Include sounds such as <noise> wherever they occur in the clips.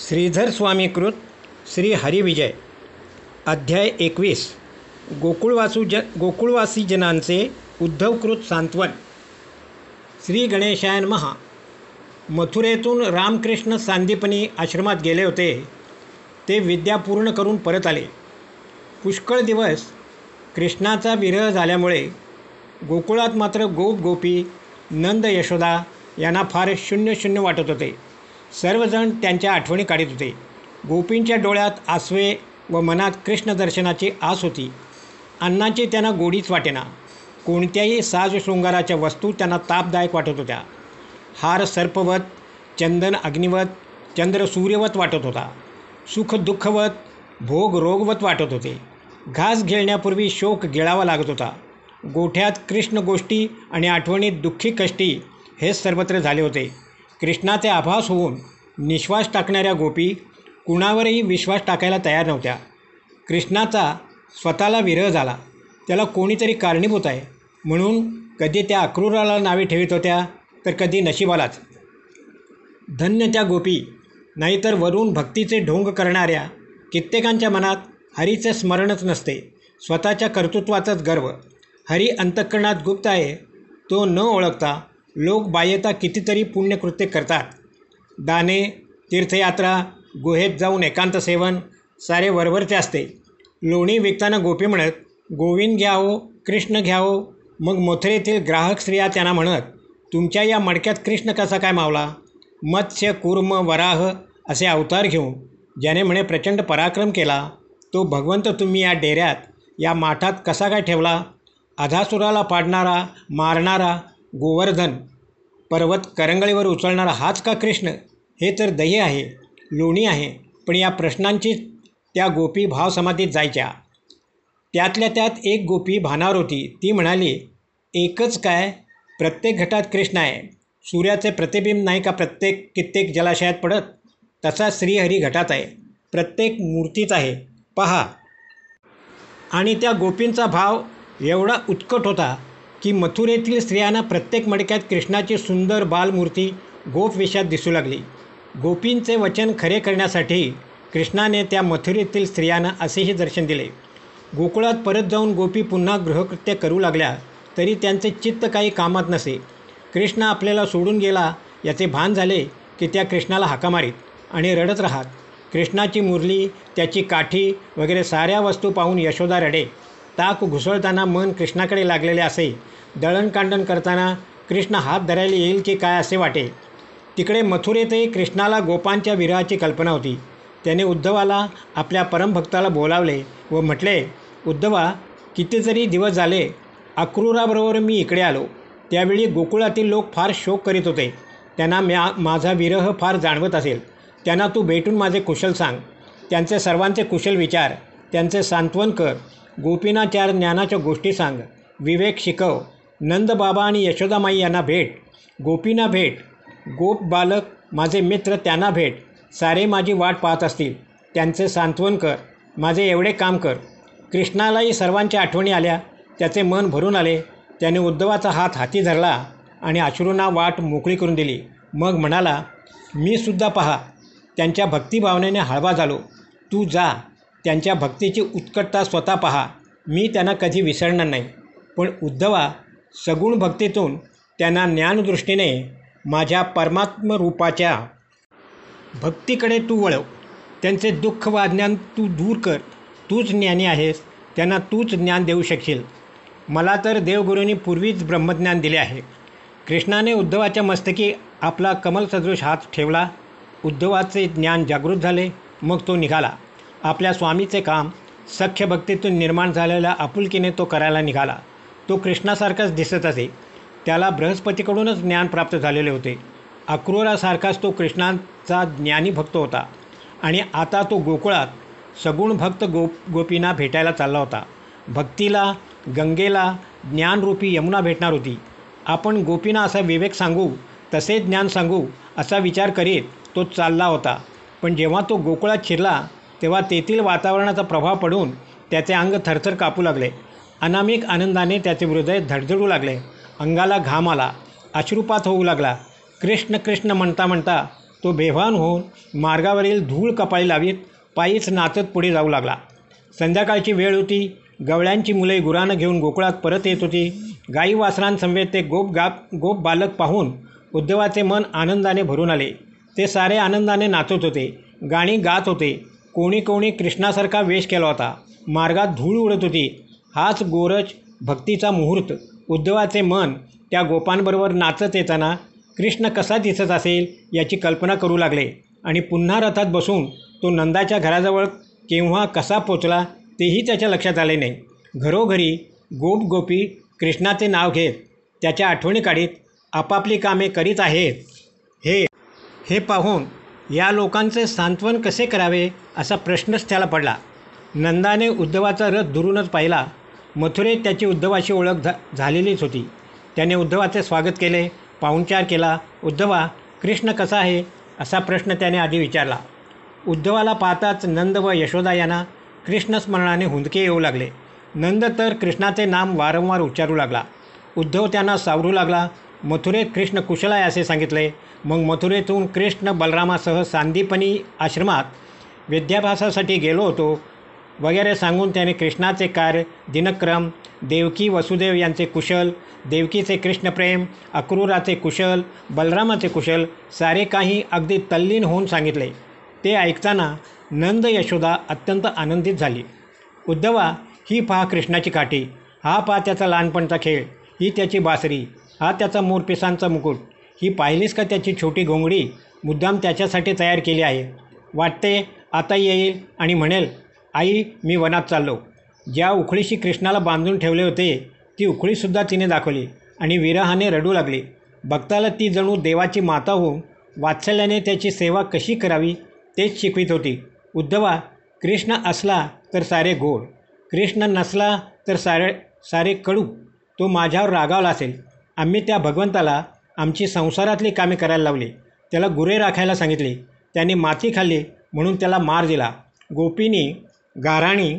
श्रीधर स्वामीकृत श्री हरिविजय अध्याय एकवीस. गोकुळवासू ज गोकुळवासी जनांचे उद्धवकृत सांत्वन. श्री गणेशायन महा मथुरेतून रामकृष्ण सांदीपनी आश्रमात गेले होते. ते विद्या पूर्ण करून परत आले. पुष्कळ दिवस कृष्णाचा विरह झाल्यामुळे गोकुळात मात्र गोप गोपी नंद यशोदा यांना फार शून्य शून्य वाटत होते. सर्वजण त्यांच्या आठवणी काढत होते. गोपींच्या डोळ्यात आसवे व मनात कृष्ण दर्शनाची आस होती. अन्नाची त्यांना गोडीच वाटेना. कोणत्याही साज शृंगाराच्या वस्तू त्यांना तापदायक वाटत होत्या. हार सर्पवत चंदन अग्निवत चंद्र सूर्यवत वाटत होता. सुख दुःखवत भोग रोगवत वाटत होते. घास घेळण्यापूर्वी शोक गिळावा लागत होता. गोठ्यात कृष्ण गोष्टी आणि आठवणीत दुःखी कष्टी हेच सर्वत्र झाले होते. कृष्णाचे आभास होऊन निश्वास टाकणाऱ्या गोपी कुणावरही विश्वास टाकायला तयार नव्हत्या. कृष्णाचा स्वतःला विरह झाला. त्याला कोणीतरी कारणीभूत आहे. म्हणून कधी त्या अक्रूराला नावे ठेवित होत्या तर कधी नशिबालाच. धन्य त्या गोपी. नाहीतर वरून भक्तीचे ढोंग करणाऱ्या कित्येकांच्या मनात हरीचे स्मरणच नसते. स्वतःच्या कर्तृत्वाचाच गर्व. हरी अंतःकरणात गुप्त आहे. तो न ओळखता लोक बाह्यता कितीतरी पुण्यकृत्य करतात. दाने तीर्थयात्रा गुहेत जाऊन एकांत सेवन सारे वरवरचे असते. लोणी विकताना गोपी म्हणत गोविंद घ्यावो कृष्ण घ्यावो मग मथुरेतील ग्राहक स्त्रिया त्यांना म्हणत तुमच्या या मडक्यात कृष्ण कसा काय मावला? मत्स्य कुर्म वराह असे अवतार घेऊन ज्याने म्हणे प्रचंड पराक्रम केला तो भगवंत तुम्ही या डेऱ्यात या माठात कसा काय ठेवला? अधासुराला पाडणारा मारणारा गोवर्धन पर्वत करंगळीवर उचलणारा हाच का कृष्ण? हे तर दही आहे लोणी आहे पण या प्रश्नांची त्या गोपी भावसमाधीत जायच्या. त्यातल्या त्यात एक गोपी भानावर होती. ती म्हणाली एकच काय? प्रत्येक घटात कृष्ण आहे. सूर्याचे प्रतिबिंब नाही का प्रत्येक कित्येक जलाशयात पडत? तसा श्रीहरी घटात आहे. प्रत्येक मूर्तीच आहे. पहा. आणि त्या गोपींचा भाव एवढा उत्कट होता की मथुरेतील स्त्रियांना प्रत्येक मडक्यात कृष्णाची सुंदर बालमूर्ती गोपवेशात दिसू लागली. गोपींचे वचन खरे करण्यासाठी कृष्णाने त्या मथुरेतील स्त्रियांना असेही दर्शन दिले. गोकुळात परत जाऊन गोपी पुन्हा गृहकृत्य करू लागल्या तरी त्यांचे चित्त काही कामात नसे. कृष्ण आपल्याला सोडून गेला याचे भान झाले की त्या कृष्णाला हाका मारीत आणि रडत राहत. कृष्णाची मुरली त्याची काठी वगैरे साऱ्या वस्तू पाहून यशोदा रडे. ताक घुसळताना मन कृष्णाकडे लागलेले असे. दळणकांडण करताना कृष्ण हात धरायला येईल की काय असे वाटे. तिकडे मथुरेतही कृष्णाला गोपांच्या विरहाची कल्पना होती. त्याने उद्धवाला आपल्या परमभक्ताला बोलावले व म्हटले उद्धवा कितीतरी दिवस झाले अक्रूराबरोबर मी इकडे आलो. त्यावेळी गोकुळातील लोक फार शोक करीत होते. त्यांना म्या माझा विरह फार जाणवत असेल. त्यांना तू भेटून माझे कुशल सांग. त्यांचे सर्वांचे कुशल विचार. त्यांचे सांत्वन कर. गोपीनाचार ज्ञानाच्या गोष्टी सांग. विवेक शिकव. नंदबाबा आणि यशोदामाई यांना भेट. गोपींना भेट. गोप बालक माझे मित्र त्यांना भेट. सारे माझी वाट पाहत असतील. त्यांचे सांत्वन कर. माझे एवढे काम कर. कृष्णालाही सर्वांच्या आठवणी आल्या. त्याचे मन भरून आले. त्याने उद्धवाचा हात हाती धरला आणि अश्रूंना वाट मोकळी करून दिली. मग म्हणाला मी सुद्धा पहा. त्यांच्या भक्तिभावनेने हळवा झालो. तू जा. त्यांच्या भक्तीची उत्कटता स्वतः पहा. मी त्यांना कधी विसरणार नाही. पण उद्धवा सगुण भक्तीतून त्यांना ज्ञानदृष्टीने माझ्या परमात्मरूपाच्या भक्तीकडे तू वळव. त्यांचे दुःख व अज्ञान तू दूर कर. तूच ज्ञानी आहेस. त्यांना तूच ज्ञान देऊ शकशील. मला तर देवगुरूंनी पूर्वीच ब्रह्मज्ञान दिले आहे. कृष्णाने उद्धवाच्या मस्तकी आपला कमलसदृश हात ठेवला. उद्धवाचे ज्ञान जागृत झाले. मग तो निघाला. आपल्या स्वामीचे काम सख्य भक्तीतून निर्माण झालेल्या आपुलकीने तो करायला निघाला. तो कृष्णासारखाच दिसत असे. त्याला बृहस्पतीकडूनच ज्ञान प्राप्त झालेले होते. अक्रूरासारखाच तो कृष्णाचा ज्ञानी भक्त होता. आणि आता तो गोकुळात सगुण भक्त गोप गोपींना भेटायला चालला होता. भक्तीला गंगेला ज्ञानरूपी यमुना भेटणार होती. आपण गोपींना असा विवेक सांगू तसे ज्ञान सांगू असा विचार करीत तो चालला होता. पण जेव्हा तो गोकुळात शिरला तेव्हा तेथील वातावरणाचा प्रभाव पडून त्याचे अंग थरथर कापू लागले. अनामिक आनंदाने त्याचे हृदय धडधडू लागले. अंगाला घाम आला. अश्रुपात होऊ लागला. कृष्ण कृष्ण म्हणता म्हणता तो बेभान होऊन मार्गावरील धूळ कपाळी लावीत पायीच नाचत पुढे जाऊ लागला. संध्याकाळची वेळ होती. गवळ्यांची मुले गुरानं घेऊन गोकुळात परत येत होती. गाई वासरांसमवेत ते गोप गाप गोप बालक पाहून उद्धवाचे मन आनंदाने भरून आले. ते सारे आनंदाने नाचत होते. गाणी गात होते. कोणी कोणी कृष्णासारखा वेश केला होता. मार्गात धूळ उडत होती. हाच गोरज भक्तीचा मुहूर्त. उद्धवाचे मन त्या गोपांबरोबर नाचत येताना कृष्ण कसा दिसत असेल याची कल्पना करू लागले. आणि पुन्हा रथात बसून तो नंदाच्या घराजवळ केव्हा कसा पोचला तेही त्याच्या लक्षात आले नाही. घरोघरी गोप गोपी कृष्णाचे नाव घेत त्याच्या आठवणी काढीत आपापली कामे करीत आहेत हे हे पाहून या लोकांचे सांत्वन कसे करावे असा प्रश्नच त्याला पडला. नंदाने उद्धवाचा रथ दुरूनच पाहिला. मथुरेत त्याची उद्धवाशी ओळख झा झालेलीच होती. त्याने उद्धवाचे स्वागत केले पाहुणचार केला उद्धवा कृष्ण कसा आहे? असा प्रश्न त्याने आधी विचारला. उद्धवाला पाहताच नंद व यशोदा यांना कृष्णस्मरणाने हुंदके येऊ लागले. नंद तर कृष्णाचे नाम वारंवार उच्चारू लागला. उद्धव त्यांना सावरू लागला. मथुरेत कृष्ण कुशल आहे असे सांगितले. मग मथुरेतून कृष्ण बलरामासह सांदीपनी आश्रमात विद्याभ्यासासाठी गेलो होतो. वगैरे सांगून त्याने कृष्णाचे कार्य दिनक्रम देवकी वसुदेव यांचे कुशल देवकीचे कृष्णप्रेम अक्रूराचे कुशल बलरामाचे कुशल सारे काही अगदी तल्लीन होऊन सांगितले. ते ऐकताना नंद यशोदा अत्यंत आनंदित झाली. उद्धवा ही पहा कृष्णाची काठी. हा पहा त्याचा लहानपणचा खेळ. ही त्याची बासरी. हा त्याचा मोरपिसांचा मुकुट. ही पाहिलीस का त्याची छोटी घोंगडी? मुद्दाम त्याच्यासाठी तयार केली आहे. वाटते आता येईल आणि म्हणेल आई मी वनात चाललो. ज्या उखळीशी कृष्णाला बांधून ठेवले होते ती उखळीसुद्धा तिने दाखवली आणि विरहाने रडू लागली. भक्ताला ती जणू देवाची माता होऊन वात्सल्याने त्याची सेवा कशी करावी तेच शिकवित होती. उद्धवा कृष्ण असला तर सारे गोड. कृष्ण नसला तर सारे सारे कडू. तो माझ्यावर रागावला असेल. आम्ही त्या भगवंताला आमची संसारातली कामे करायला लावली. त्याला गुरे राखायला सांगितली. त्याने माती खाल्ली म्हणून त्याला मार दिला. गोपीनी गाराणी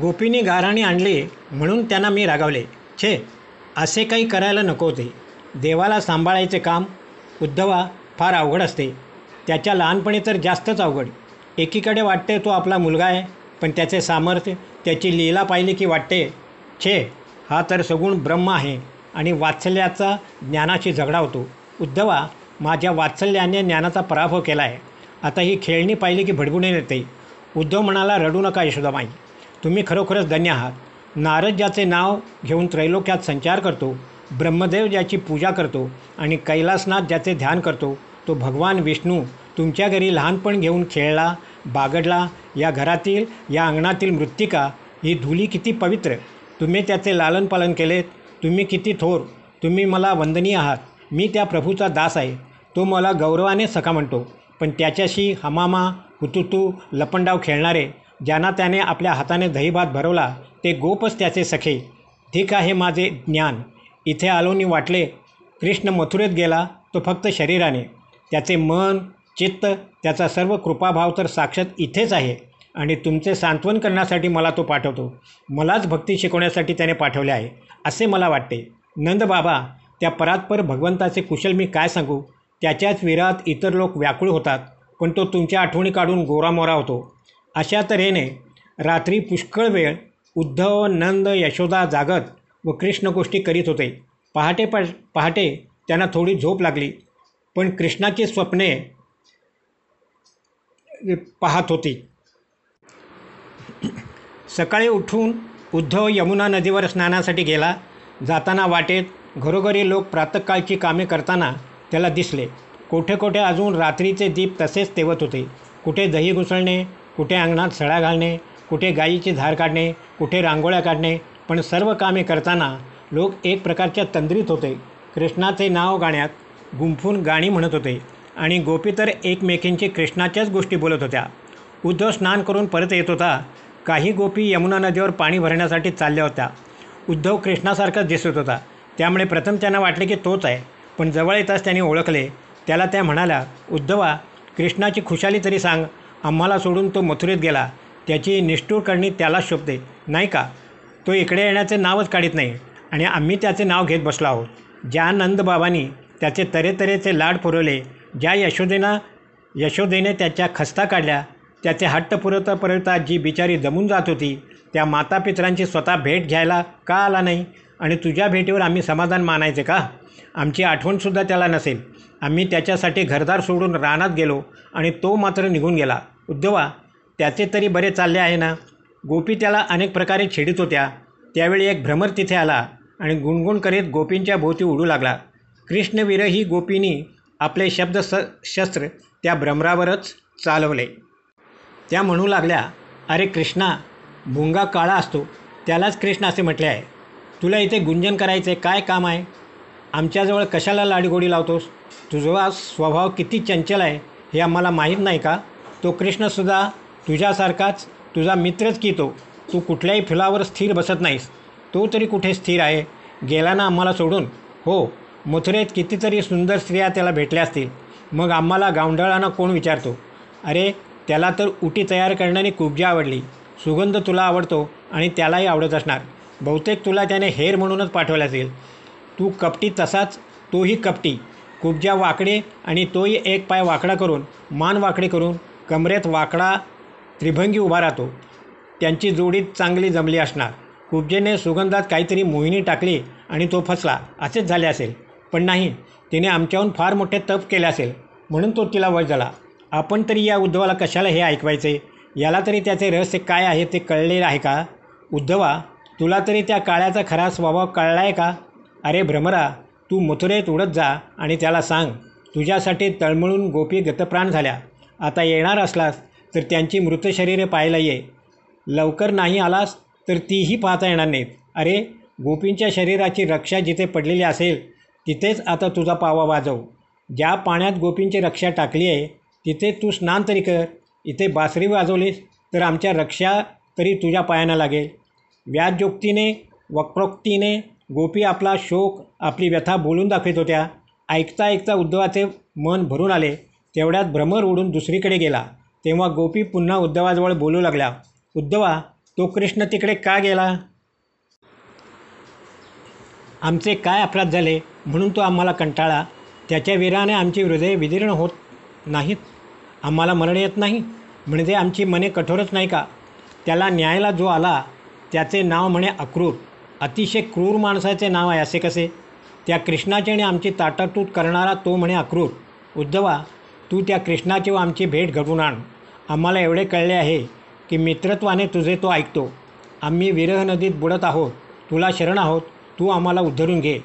गोपीने गाराणी आणली म्हणून त्यांना मी रागावले. छे असे काही करायला नको होते. देवाला सांभाळायचे काम उद्धवा फार अवघड असते. त्याच्या लहानपणी तर जास्तच अवघड. एकीकडे वाटते तो आपला मुलगा आहे. पण त्याचे सामर्थ्य त्याची लीला पाहिली की वाटते छे हा तर सगुण ब्रह्म आहे आणि वात्सल्याचा ज्ञानाशी झगडा होतो. उद्धवा माझ्या वात्सल्याने ज्ञानाचा पराभव केला आहे आता ही खेळणी पाहिली की भडबुणे येते उद्धव म्हणाला रडू नका यशोदामाई तुम्ही खरोखरच धन्य आहात. नारद ज्याचे नाव घेऊन त्रैलोक्यात संचार करतो ब्रह्मदेव ज्याची पूजा करतो आणि कैलासनाथ ज्याचे ध्यान करतो तो भगवान विष्णू तुमच्या घरी लहानपण घेऊन खेळला बागडला या घरातील या अंगणातील मृत्तिका ही धुली किती पवित्र. तुम्ही त्याचे लालनपालन केलेत. तुम्ही किती थोर. तुम्ही मला वंदनीय आहात. मी त्या प्रभूचा दास आहे. तो मला गौरवाने सखा म्हणतो. पण त्याच्याशी हमामा हुतुतू लपंडाव खेळणारे ज्यांना त्याने आपल्या हाताने दहीभात भरवला ते गोपच त्याचे सखे. ठीक आहे माझे ज्ञान. इथे आलोनी वाटले. कृष्ण मथुरेत गेला तो फक्त शरीराने. त्याचे मन चित्त त्याचा सर्व कृपाभाव तर साक्षात इथेच आहे आणि तुमचे सांत्वन करण्यासाठी मला तो पाठवतो. मलाच भक्ती शिकवण्यासाठी त्याने पाठवले आहे असे मला वाटते. नंद बाबा त्या परात्पर भगवंताचे कुशल मी काय सांगू? त्याच्याच विरात इतर लोक व्याकुळ होतात पण तो तुमच्या आठवणी काढून गोरामोरा होतो. अशा तऱ्हेने रात्री पुष्कळ वेळ उद्धव नंद यशोदा जागत व कृष्ण गोष्टी करीत होते. पहाटे प पहाटे त्यांना थोडी झोप लागली पण कृष्णाची स्वप्ने पाहत होती. सकाळी उठून उद्धव यमुना नदीवर स्नानासाठी गेला. जाताना वाटेत घरोघरी लोक प्रातःकाळची कामे करताना त्याला दिसले. कोठे कोठे अजून रात्रीचे दीप तसेच तेवत होते. कुठे दही घुसळणे कुठे अंगणात सळा घालणे कुठे गायीची धार काढणे कुठे रांगोळ्या काढणे पण सर्व कामे करताना लोक एक प्रकारच्या तंद्रीत होते. कृष्णाचे नाव गाण्यात गुंफून गाणी म्हणत होते. आणि गोपी तर एकमेकींची कृष्णाच्याच गोष्टी बोलत होत्या. उद्धव स्नान करून परत येत होता. काही गोपी यमुना नदीवर पाणी भरण्यासाठी चालल्या होत्या. उद्धव कृष्णासारखाच दिसत होता. त्यामुळे प्रथम त्यांना वाटले की तोच आहे. पण जवळ येताच त्यांनी ओळखले. त्याला त्या म्हणाल्या उद्धवा कृष्णाची खुशाली तरी सांग. आम्हाला सोडून तो मथुरेत गेला. त्याची निष्ठूर करणी त्यालाच शोभते. नाही का? तो इकडे येण्याचे नावच काढीत नाही. आणि आम्ही त्याचे नाव घेत बसलो आहोत. ज्या नंदबाबांनी त्याचे तऱ्हेतऱ्हेचे लाड पुरवले ज्या यशोदेना यशोदेने त्याच्या खस्ता काढल्या त्याचे हट्ट पुरवता पुरवता जी बिचारी दमून जात होती त्या मातापितरांची स्वतः भेट घ्यायला का आला नाही? आणि तुझ्या भेटीवर आम्ही समाधान मानायचे का? आमची आठवणसुद्धा त्याला नसेल. आम्ही त्याच्यासाठी घरदार सोडून रानात गेलो आणि तो मात्र निघून गेला. उद्धवा त्याचे तरी बरे चालले आहे ना? गोपी त्याला अनेक प्रकारे छेडित होत्या. त्यावेळी एक भ्रमर तिथे आला आणि गुणगुण करीत गोपींच्या भोवती उडू लागला. कृष्णवीरही गोपींनी आपले शब्द स शस्त्र त्या भ्रमरावरच चालवले. त्या म्हणू लागल्या अरे कृष्णा भुंगा काळा असतो त्यालाच कृष्ण असे म्हटले आहे. तुला इथे गुंजन करायचे काय काम आहे? आमच्याजवळ कशाला लाडीगोडी लावतोस? तुझा स्वभाव किती चंचल आहे हे आम्हाला माहीत नाही का? तो कृष्णसुद्धा तुझ्यासारखाच तुझा मित्रच की तो? तू कुठल्याही फुलावर स्थिर बसत नाहीस. तो तरी कुठे स्थिर आहे? गेला ना आम्हाला सोडून? हो मथुरेत कितीतरी सुंदर स्त्रिया त्याला भेटल्या असतील. मग आम्हाला गावंढळांना कोण विचारतो? अरे त्याला तर उटी तयार करण्याने कुब्जा आवडली. सुगंध तुला आवडतो आणि त्यालाही आवडत असणार. बहुतेक तुला त्याने हेर म्हणूनच पाठवले असेल. तू कपटी तसाच तोही कपटी. कुब्जा वाकडे आणि तोही एक पाय वाकडा करून मान वाकडे करून कमरेत वाकडा त्रिभंगी उभा राहतो. त्यांची जोडी चांगली जमली असणार. कुब्जेने सुगंधात काहीतरी मोहिनी टाकली आणि तो फसला. असेच झाले असेल. पण नाही तिने आमच्याहून फार मोठे तप केले असेल म्हणून तो तिला वय झाला आपण तरी या उद्धवाला कशाला हे ऐकवायचे? याला तरी त्याचे रहस्य काय आहे ते कळलेलं आहे का? उद्धवा तुला तरी त्या काळ्याचा खरा स्वभाव कळला आहे का? अरे भ्रमरा तू मथुरेत उडत जा आणि त्याला सांग तुझ्यासाठी तळमळून गोपी गतप्राण झाल्या. आता येणार असलास तर त्यांची मृत शरीरे पाहायला ये. लवकर नाही आलास तर तीही पाहता येणार नाहीत. अरे गोपींच्या शरीराची रक्षा जिथे पडलेली असेल तिथेच आता तुझा पावा वाजव. ज्या पाण्यात गोपींची रक्षा टाकली आहे तिथे तू स्नान तरी कर. इथे बासरी वाजवलीस तर आमच्या रक्षा तरी तुझ्या पायांना लागेल. व्याजोक्तीने वक्रोक्तीने गोपी आपला शोक आपली व्यथा बोलून दाखवित होत्या. ऐकता ऐकता उद्धवाचे मन भरून आले. तेवढ्यात भ्रमर उडून दुसरीकडे गेला. तेव्हा गोपी पुन्हा उद्धवाजवळ बोलू लागल्या. उद्धवा तो कृष्ण तिकडे का गेला? आमचे काय अपराध झाले? म्हणून तो आम्हाला कंटाळा त्याच्या वीराने आमची हृदय विदीर्ण होत नाहीत. आम्हाला मरण येत नाही म्हणजे आमची मने कठोरच नाही का? त्याला न्यायला जो आला त्याचे नाव म्हणे अक्रूर. अतिशय क्रूर माणसाचे नाव आहे असे कसे? त्या कृष्णाचे आणि आमची ताटातूट करणारा तो म्हणे अक्रूर. उद्धवा तू त्या कृष्णाची व आमची भेट घडवून आण. आम्हाला एवढे कळले आहे की मित्रत्वाने तुझे तो ऐकतो. आम्ही विरह नदीत बुडत आहोत. तुला शरण आहोत. तू आम्हाला उद्धरून घे.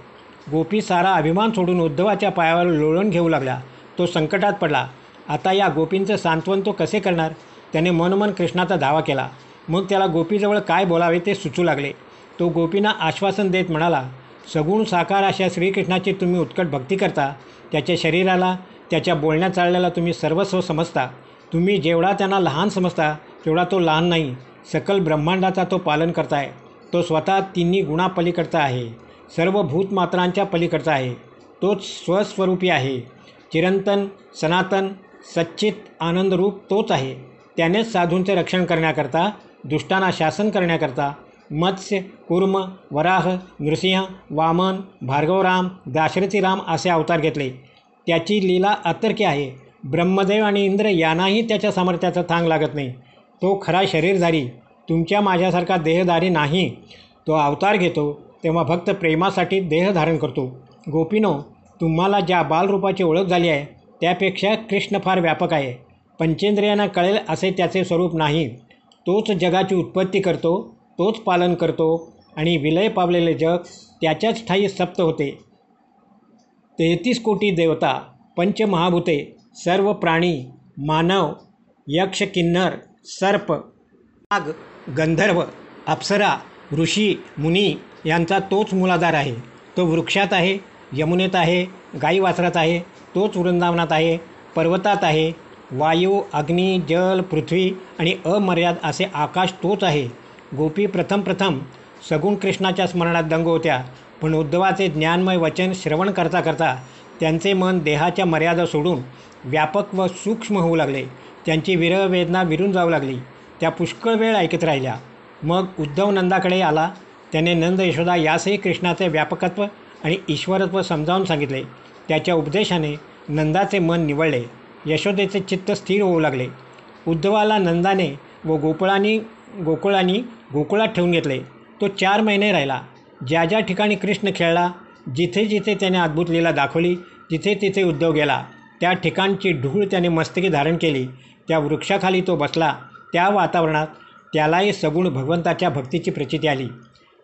गोपी सारा अभिमान सोडून उद्धवाच्या पायावर लोळण घेऊ लागला. तो संकटात पडला. आता या गोपींचं सांत्वन तो कसे करणार? त्याने मनोमन कृष्णाचा धावा केला. मग त्याला गोपीजवळ काय बोलावे ते सुचू लागले. तो गोपींना आश्वासन देत म्हणाला सगुण साकार अशा श्रीकृष्णाची तुम्ही उत्कट भक्ती करता. त्याच्या शरीराला त्याच्या बोलण्या चालण्याला तुम्ही सर्वस्व समजता. तुम्ही जेवढा त्यांना लहान समजता तेवढा तो लहान नाही. सकल ब्रह्मांडाचा तो पालन करताय. तो स्वतः तिन्ही गुणापलीकडचा आहे. सर्व भूतमात्रांच्या पलीकडचा आहे. तोच स्वस्वरूपी आहे. चिरंतन सनातन सच्चित आनंदरूप तोच आहे. त्यानेच साधूंचे रक्षण करण्याकरता दुष्टांना शासन करण्याकरता मत्स्य कुर्म वराह नृसिंह वामन भार्गवराम दाशरथीराम असे अवतार घेतले. त्याची लीला अतर्की आहे. ब्रह्मदेव आणि इंद्र यांनाही त्याच्या सामर्थ्याचा थांग लागत नाही. तो खरा शरीरधारी. तुमच्या माझ्यासारखा देहधारी नाही. तो अवतार घेतो. तेव्हा भक्त प्रेमासाठी देह धारण करतो. गोपीनो तुम्हाला ज्या बालरूपाची ओळख झाली आहे त्यापेक्षा कृष्ण फार व्यापक आहे. पंचेंद्रियांना कळेल असे त्याचे स्वरूप नाही. तोच जगाची उत्पत्ती करतो तोच पालन करतो आणि विलय पावलेले जग त्याच्याच ठाई सप्त होते. तेहतीस कोटी देवता पंचमहाभूते सर्व प्राणी मानव यक्ष किन्नर सर्प नाग गंधर्व अप्सरा ऋषी मुनी यांचा तोच मुलाधार आहे. तो वृक्षात आहे यमुनेत आहे गाई वासरात आहे तोच वृंदावनात आहे पर्वतात आहे. वायू अग्नी जल पृथ्वी आणि अमर्याद असे आकाश तोच आहे. गोपी प्रथम प्रथम सगुण कृष्णाच्या स्मरणात दंग होत्या. पण उद्धवाचे ज्ञानमय वचन श्रवण करता करता त्यांचे मन देहाच्या मर्यादा सोडून व्यापक व सूक्ष्म होऊ लागले. त्यांची विरह वेदना विरून जाऊ लागली. त्या पुष्कळ वेळ ऐकत राहिल्या. मग उद्धव नंदाकडे आला. त्याने नंद यशोदा यासही कृष्णाचे व्यापकत्व आणि ईश्वरत्व समजावून सांगितले. त्याच्या उपदेशाने नंदाचे मन निवळले. यशोदेचे चित्त स्थिर होऊ लागले. उद्धवाला नंदाने व गोकुळानी गोकुळानी गोकुळात ठेवून घेतले. तो चार महिने राहिला. ज्या ज्या ठिकाणी कृष्ण खेळला जिथे जिथे त्याने अद्भुत लीला दाखवली तिथे तिथे उद्धव गेला. त्या ठिकाणची ढूळ त्याने मस्तकी धारण केली. त्या वृक्षाखाली तो बसला. त्या वातावरणात त्यालाही सगुण भगवंताच्या भक्तीची प्रचिती आली.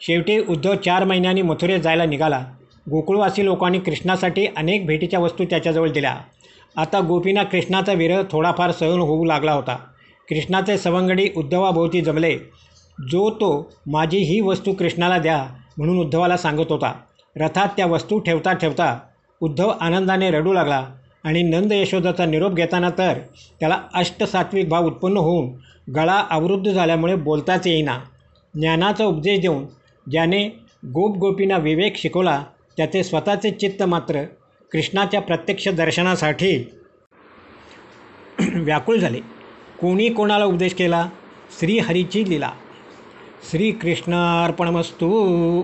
शेवटी उद्धव चार महिन्यांनी मथुरेत जायला निघाला. गोकुळवासी लोकांनी कृष्णासाठी अनेक भेटीच्या वस्तू त्याच्याजवळ दिल्या. आता गोपींना कृष्णाचा विरह थोडाफार सहन होऊ लागला होता. कृष्णाचे सवंगडी उद्धवाभोवती जमले. जो तो माझी ही वस्तू कृष्णाला द्या म्हणून उद्धवाला सांगत होता. रथात त्या वस्तू ठेवता ठेवता उद्धव आनंदाने रडू लागला आणि नंद यशोदाचा निरोप घेताना तर त्याला अष्टसात्विक भाव उत्पन्न होऊन गळा आवृद्ध झाल्यामुळे बोलताच येईना. ज्ञानाचा उपदेश देऊन ज्याने गोपगोपींना विवेक शिकवला त्याचे स्वतःचे चित्त मात्र कृष्णाच्या प्रत्यक्ष दर्शनासाठी <clears throat> व्याकुळ झाले. कोणी कोणाला उपदेश केला? श्रीहरीची लीला. श्रीकृष्णार्पणमस्तू.